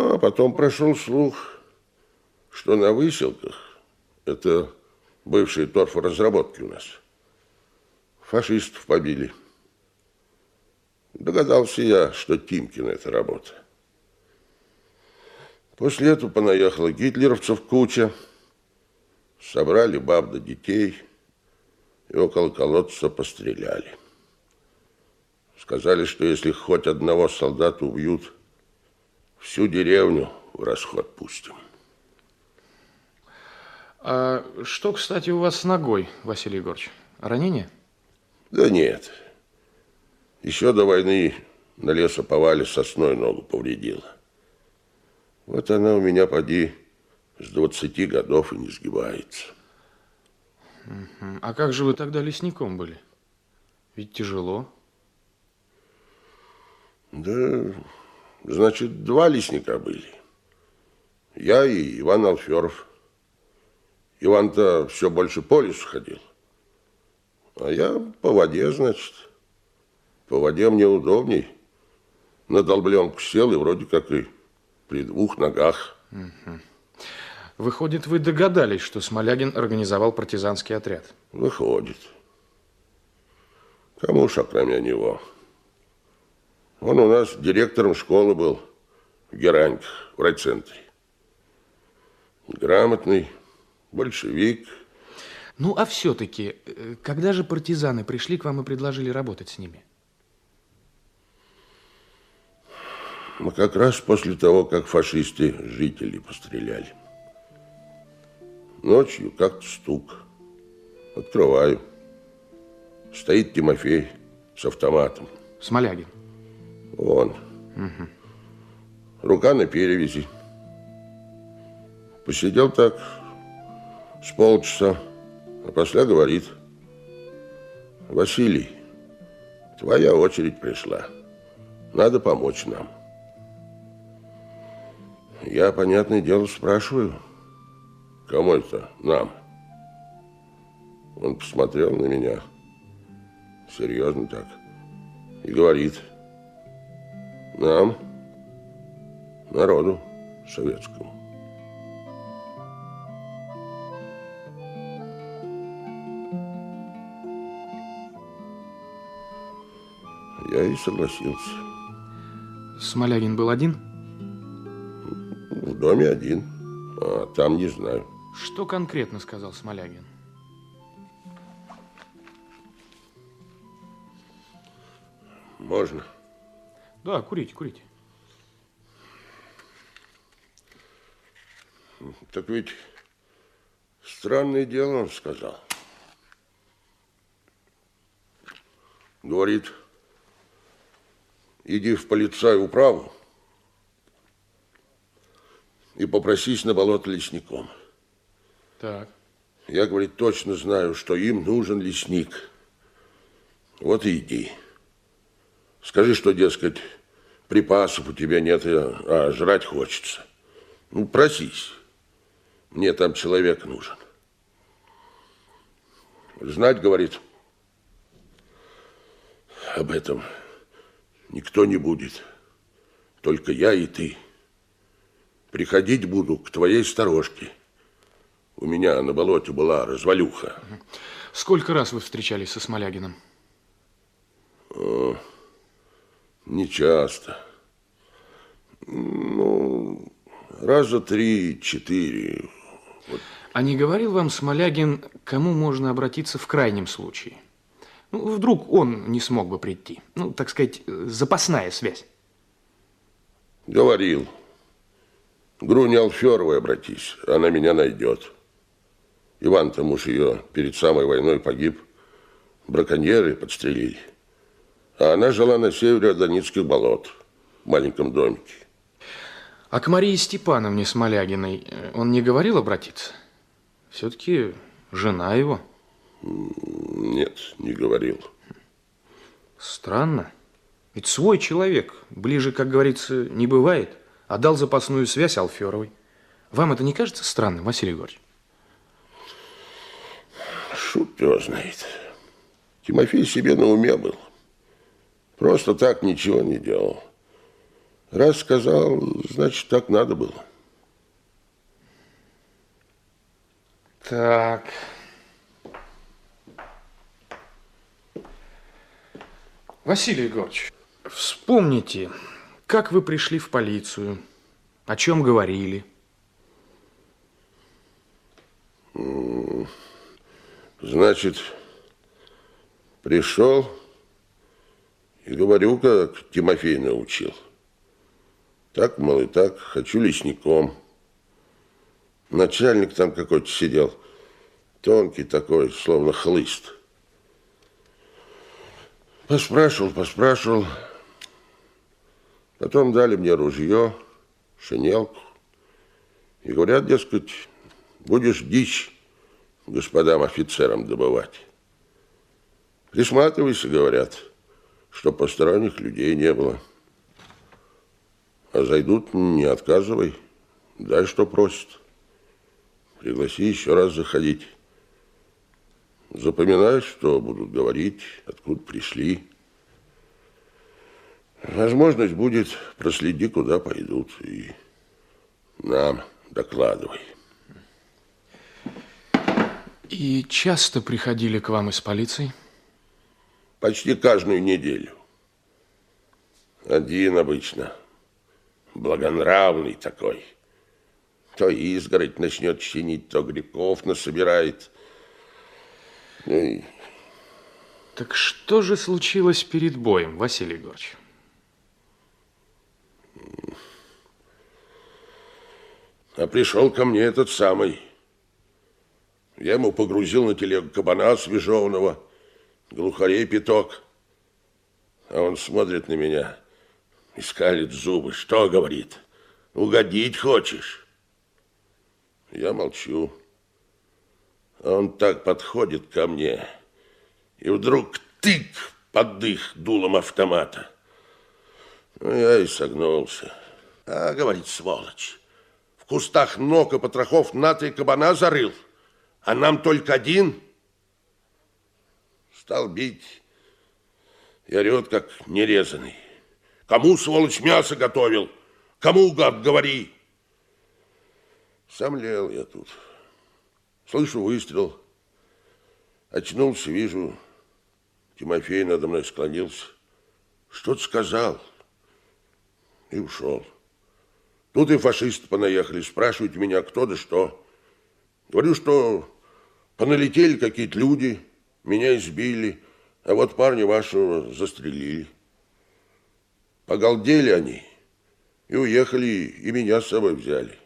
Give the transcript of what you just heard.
А потом прошел слух, что на выселках, это бывшие торфоразработки у нас, фашистов побили. Догадался я, что Тимкин это работа. После этого понаехала гитлеровцев куча, собрали баб до детей и около колодца постреляли. Сказали, что если хоть одного солдата убьют, всю деревню в расход пустим. А что, кстати, у вас с ногой, Василий Егорович? Ранение? Да нет. Еще до войны на лесоповале сосной ногу повредила. Вот она у меня, поди, с 20 годов и не сгибается. А как же вы тогда лесником были? Ведь тяжело. Да, значит, два лесника были. Я и Иван Алферов. Иван-то все больше по лесу ходил. А я по воде, значит. По воде мне удобней. На долбленку сел и вроде как и при двух ногах. Угу. Выходит, вы догадались, что Смолягин организовал партизанский отряд? Выходит. Кому ж, кроме него? Он у нас директором школы был в Гераньках, в райцентре. Грамотный, большевик. Ну, а все-таки, э, когда же партизаны пришли к вам и предложили работать с ними? Ну, как раз после того, как фашисты жителей постреляли. Ночью как-то стук. Открываю. Стоит Тимофей с автоматом. Смолягин. Он. Угу. Рука на перевязи. Посидел так с полчаса, а после говорит, Василий, твоя очередь пришла. Надо помочь нам. Я, понятное дело, спрашиваю, кому это нам? Он посмотрел на меня, серьезно так, и говорит, нам, народу советскому. Я и согласился. Смолягин был один? В доме один, а там не знаю. Что конкретно сказал Смолягин? Можно? Да, курите, курите. Так ведь странное дело он сказал. Говорит, иди в полицай управу и попросись на болото лесником. Так. Я, говорит, точно знаю, что им нужен лесник. Вот и иди. Скажи, что, дескать, припасов у тебя нет, а жрать хочется. Ну, просись. Мне там человек нужен. Знать, говорит, об этом никто не будет. Только я и ты. Приходить буду к твоей сторожке. У меня на болоте была развалюха. Сколько раз вы встречались со Смолягиным? О, не часто. Ну, раза три-четыре. Вот. А не говорил вам Смолягин, кому можно обратиться в крайнем случае? Ну, вдруг он не смог бы прийти. Ну, так сказать, запасная связь. Говорил. Груне Алферовой обратись, она меня найдет. Иван-то муж ее перед самой войной погиб. Браконьеры подстрелили. А она жила на севере Донецких болот, в маленьком домике. А к Марии Степановне Смолягиной он не говорил обратиться? Все-таки жена его. Нет, не говорил. Странно. Ведь свой человек, ближе, как говорится, не бывает, отдал запасную связь Алферовой. Вам это не кажется странным, Василий Егорович? Шут его знает. Тимофей себе на уме был. Просто так ничего не делал. Раз сказал, значит, так надо было. Так. Василий Егорович, вспомните, как вы пришли в полицию, о чем говорили. Значит, пришел и говорю, как Тимофей научил. Так, мол, и так, хочу лесником. Начальник там какой-то сидел, тонкий такой, словно хлыст. Поспрашивал, поспрашивал. Потом дали мне ружье, шинелку. И говорят, дескать, будешь дичь господам офицерам добывать. Присматривайся, говорят, что посторонних людей не было. А зайдут, не отказывай, дай, что просят. Пригласи еще раз заходить. Запоминай, что будут говорить, откуда пришли. Возможность будет, проследи, куда пойдут, и нам докладывай. И часто приходили к вам из полиции? Почти каждую неделю. Один обычно, благонравный такой. То изгородь начнет чинить, то грибков насобирает. Ну и... Так что же случилось перед боем, Василий Егорович? А пришел ко мне этот самый. Я ему погрузил на телегу кабана свежевного, глухарей пяток. А он смотрит на меня и скалит зубы. Что говорит? Угодить хочешь? Я молчу. А он так подходит ко мне. И вдруг тык под дых дулом автомата. Ну, я и согнулся. А, говорит, сволочь, в кустах ног и потрохов на три кабана зарыл а нам только один. Стал бить и орет, как нерезанный. Кому, сволочь, мясо готовил? Кому, гад, говори? Сомлел я тут. Слышу выстрел. Очнулся, вижу, Тимофей надо мной склонился. Что-то сказал и ушел. Тут и фашисты понаехали, спрашивают меня, кто да что. Говорю, что Поналетели какие-то люди, меня избили, а вот парня вашего застрелили. Погалдели они и уехали, и меня с собой взяли.